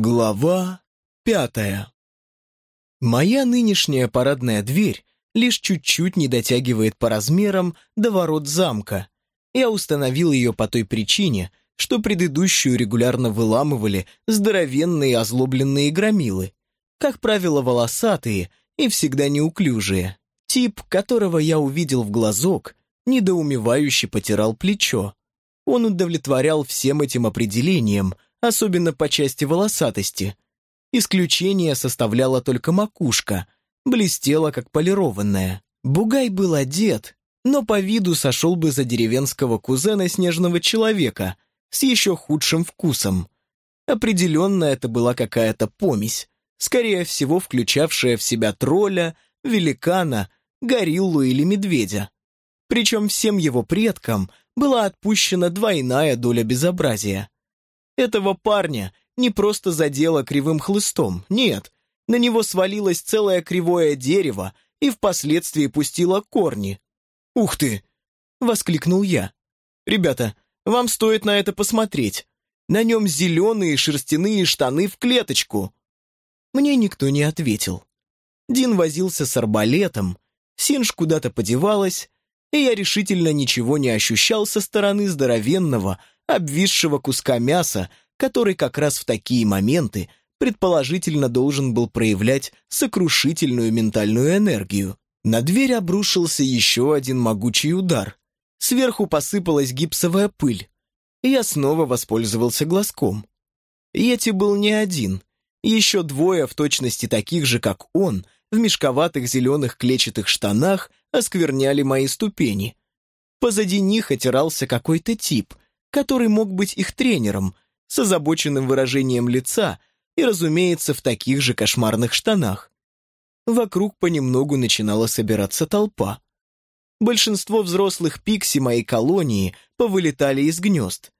Глава пятая Моя нынешняя парадная дверь лишь чуть-чуть не дотягивает по размерам до ворот замка. Я установил ее по той причине, что предыдущую регулярно выламывали здоровенные озлобленные громилы, как правило, волосатые и всегда неуклюжие. Тип, которого я увидел в глазок, недоумевающе потирал плечо. Он удовлетворял всем этим определениям, особенно по части волосатости. Исключение составляла только макушка, блестела как полированная. Бугай был одет, но по виду сошел бы за деревенского кузена снежного человека с еще худшим вкусом. Определенно это была какая-то помесь, скорее всего включавшая в себя тролля, великана, гориллу или медведя. Причем всем его предкам была отпущена двойная доля безобразия. Этого парня не просто задело кривым хлыстом, нет, на него свалилось целое кривое дерево и впоследствии пустило корни. «Ух ты!» — воскликнул я. «Ребята, вам стоит на это посмотреть. На нем зеленые шерстяные штаны в клеточку». Мне никто не ответил. Дин возился с арбалетом, Синж куда-то подевалась, и я решительно ничего не ощущал со стороны здоровенного, обвисшего куска мяса, который как раз в такие моменты предположительно должен был проявлять сокрушительную ментальную энергию. На дверь обрушился еще один могучий удар. Сверху посыпалась гипсовая пыль. Я снова воспользовался глазком. Йети был не один. Еще двое в точности таких же, как он, в мешковатых зеленых клетчатых штанах оскверняли мои ступени. Позади них отирался какой-то тип — который мог быть их тренером, с озабоченным выражением лица и, разумеется, в таких же кошмарных штанах. Вокруг понемногу начинала собираться толпа. Большинство взрослых пикси моей колонии повылетали из гнезд.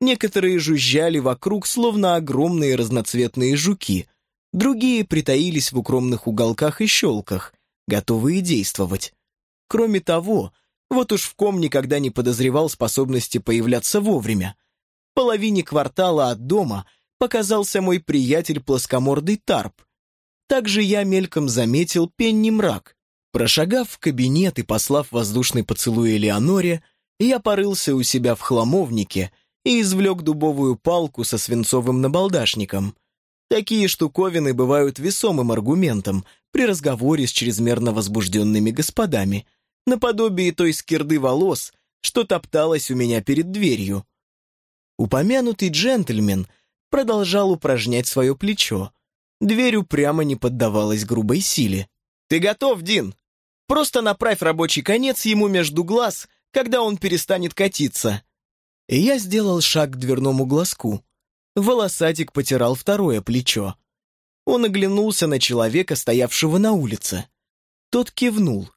Некоторые жужжали вокруг, словно огромные разноцветные жуки, другие притаились в укромных уголках и щелках, готовые действовать. Кроме того, вот уж в ком никогда не подозревал способности появляться вовремя. Половине квартала от дома показался мой приятель плоскомордый Тарп. Также я мельком заметил Пенни Мрак. Прошагав в кабинет и послав воздушный поцелуй Элеоноре, я порылся у себя в хламовнике и извлек дубовую палку со свинцовым набалдашником. Такие штуковины бывают весомым аргументом при разговоре с чрезмерно возбужденными господами — наподобие той скирды волос, что топталась у меня перед дверью. Упомянутый джентльмен продолжал упражнять свое плечо. Дверь упрямо не поддавалась грубой силе. «Ты готов, Дин? Просто направь рабочий конец ему между глаз, когда он перестанет катиться». И я сделал шаг к дверному глазку. Волосатик потирал второе плечо. Он оглянулся на человека, стоявшего на улице. Тот кивнул.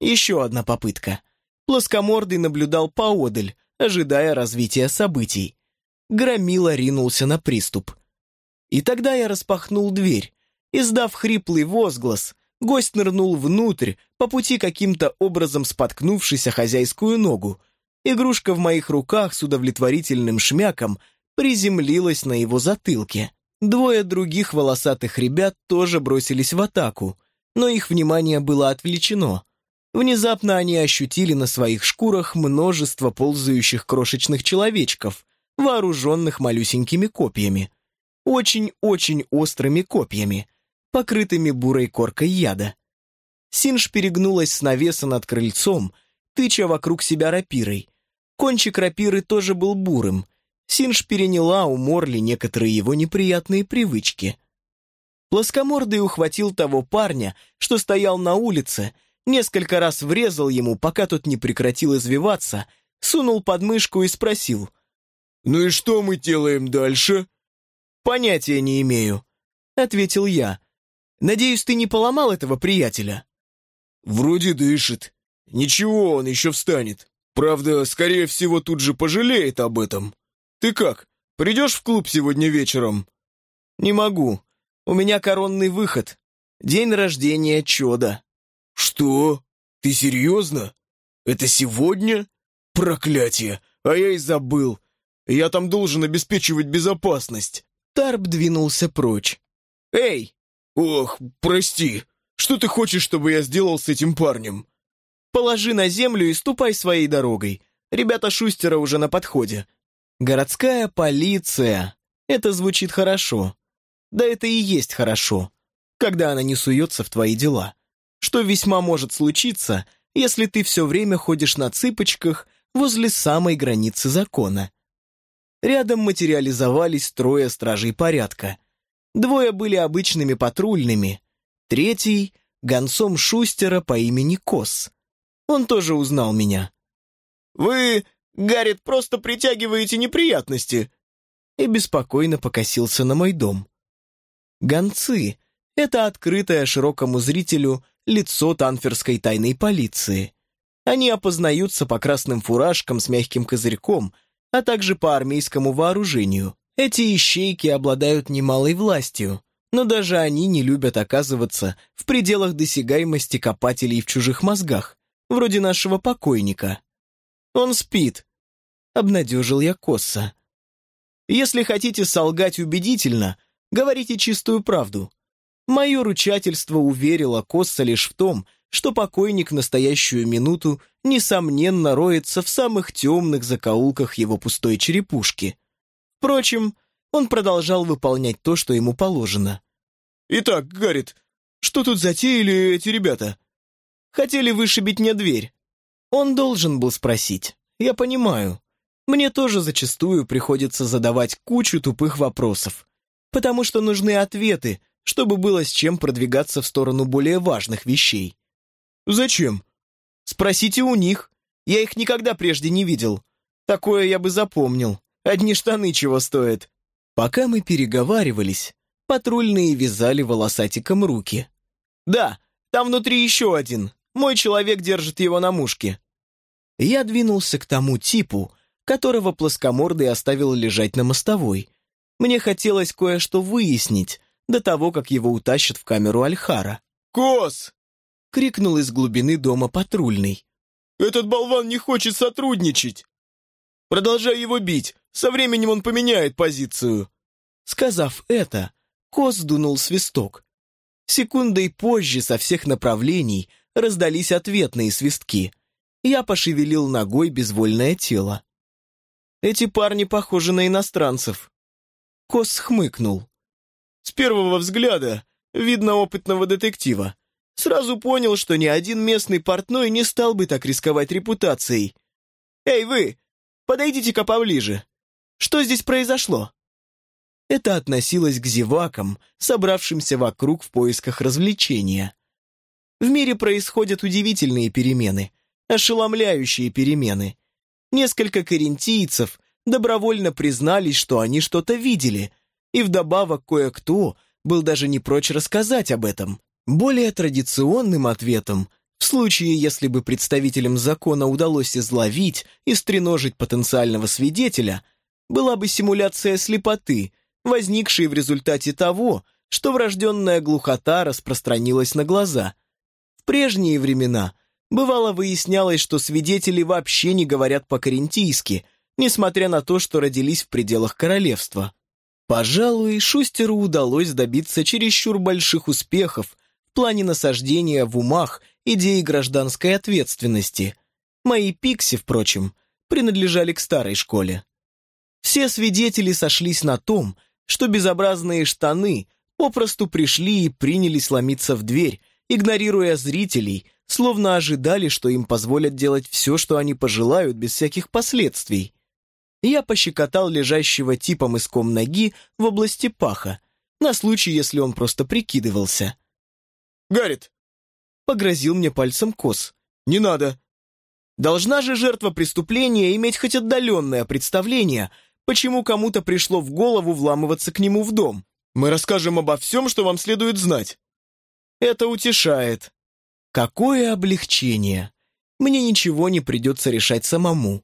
Еще одна попытка. Плоскомордый наблюдал поодаль, ожидая развития событий. Громила ринулся на приступ. И тогда я распахнул дверь. Издав хриплый возглас, гость нырнул внутрь, по пути каким-то образом споткнувшись о хозяйскую ногу. Игрушка в моих руках с удовлетворительным шмяком приземлилась на его затылке. Двое других волосатых ребят тоже бросились в атаку, но их внимание было отвлечено. Внезапно они ощутили на своих шкурах множество ползающих крошечных человечков, вооруженных малюсенькими копьями. Очень-очень острыми копьями, покрытыми бурой коркой яда. Синж перегнулась с навеса над крыльцом, тыча вокруг себя рапирой. Кончик рапиры тоже был бурым. Синж переняла у Морли некоторые его неприятные привычки. Плоскомордый ухватил того парня, что стоял на улице, несколько раз врезал ему, пока тот не прекратил извиваться, сунул под мышку и спросил. «Ну и что мы делаем дальше?» «Понятия не имею», — ответил я. «Надеюсь, ты не поломал этого приятеля?» «Вроде дышит. Ничего, он еще встанет. Правда, скорее всего, тут же пожалеет об этом. Ты как, придешь в клуб сегодня вечером?» «Не могу. У меня коронный выход. День рождения чуда». «Что? Ты серьезно? Это сегодня? Проклятие! А я и забыл. Я там должен обеспечивать безопасность. Тарп двинулся прочь. «Эй!» «Ох, прости. Что ты хочешь, чтобы я сделал с этим парнем?» «Положи на землю и ступай своей дорогой. Ребята Шустера уже на подходе». «Городская полиция». Это звучит хорошо. Да это и есть хорошо, когда она не суется в твои дела. Что весьма может случиться, если ты все время ходишь на цыпочках возле самой границы закона. Рядом материализовались трое стражей порядка. Двое были обычными патрульными, третий — гонцом Шустера по имени Кос. Он тоже узнал меня. «Вы, Гаррит, просто притягиваете неприятности!» И беспокойно покосился на мой дом. Гонцы — это открытое широкому зрителю лицо танферской тайной полиции. Они опознаются по красным фуражкам с мягким козырьком, а также по армейскому вооружению. Эти ищейки обладают немалой властью, но даже они не любят оказываться в пределах досягаемости копателей в чужих мозгах, вроде нашего покойника. «Он спит», — обнадежил я Косса. «Если хотите солгать убедительно, говорите чистую правду. Мое ручательство уверило Косса лишь в том, что покойник в настоящую минуту, несомненно, роется в самых темных закоулках его пустой черепушки. Впрочем, он продолжал выполнять то, что ему положено. «Итак, Гаррит, что тут затеяли эти ребята?» «Хотели вышибить мне дверь». Он должен был спросить. Я понимаю. Мне тоже зачастую приходится задавать кучу тупых вопросов, потому что нужны ответы, чтобы было с чем продвигаться в сторону более важных вещей. «Зачем?» «Спросите у них. Я их никогда прежде не видел. Такое я бы запомнил. Одни штаны чего стоят». Пока мы переговаривались, патрульные вязали волосатиком руки. «Да, там внутри еще один. Мой человек держит его на мушке». Я двинулся к тому типу, которого плоскомордый оставил лежать на мостовой. Мне хотелось кое-что выяснить, до того, как его утащат в камеру Альхара. «Кос!» — крикнул из глубины дома патрульный. «Этот болван не хочет сотрудничать!» «Продолжай его бить, со временем он поменяет позицию!» Сказав это, Кос дунул свисток. Секундой позже со всех направлений раздались ответные свистки. Я пошевелил ногой безвольное тело. Эти парни похожи на иностранцев. Кос хмыкнул. С первого взгляда видно опытного детектива. Сразу понял, что ни один местный портной не стал бы так рисковать репутацией. «Эй, вы! Подойдите-ка поближе! Что здесь произошло?» Это относилось к зевакам, собравшимся вокруг в поисках развлечения. В мире происходят удивительные перемены, ошеломляющие перемены. Несколько карентийцев добровольно признались, что они что-то видели, и вдобавок кое-кто был даже не прочь рассказать об этом. Более традиционным ответом, в случае, если бы представителям закона удалось изловить и стреножить потенциального свидетеля, была бы симуляция слепоты, возникшей в результате того, что врожденная глухота распространилась на глаза. В прежние времена бывало выяснялось, что свидетели вообще не говорят по-карентийски, несмотря на то, что родились в пределах королевства. Пожалуй, Шустеру удалось добиться чересчур больших успехов в плане насаждения в умах идеи гражданской ответственности. Мои пикси, впрочем, принадлежали к старой школе. Все свидетели сошлись на том, что безобразные штаны попросту пришли и принялись ломиться в дверь, игнорируя зрителей, словно ожидали, что им позволят делать все, что они пожелают, без всяких последствий. Я пощекотал лежащего типа мыском ноги в области паха, на случай, если он просто прикидывался. «Гаррит!» — погрозил мне пальцем Кос. «Не надо!» Должна же жертва преступления иметь хоть отдаленное представление, почему кому-то пришло в голову вламываться к нему в дом. Мы расскажем обо всем, что вам следует знать. Это утешает. Какое облегчение! Мне ничего не придется решать самому.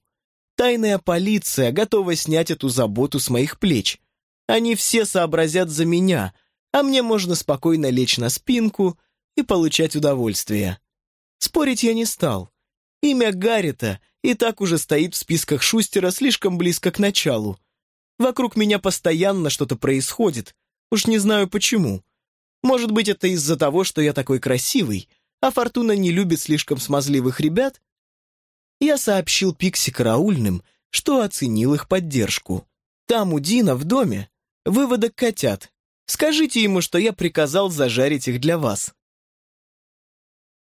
Тайная полиция готова снять эту заботу с моих плеч. Они все сообразят за меня, а мне можно спокойно лечь на спинку и получать удовольствие. Спорить я не стал. Имя Гаррита и так уже стоит в списках Шустера слишком близко к началу. Вокруг меня постоянно что-то происходит. Уж не знаю почему. Может быть, это из-за того, что я такой красивый, а Фортуна не любит слишком смазливых ребят? Я сообщил Пикси караульным, что оценил их поддержку. Там у Дина в доме выводок котят. Скажите ему, что я приказал зажарить их для вас.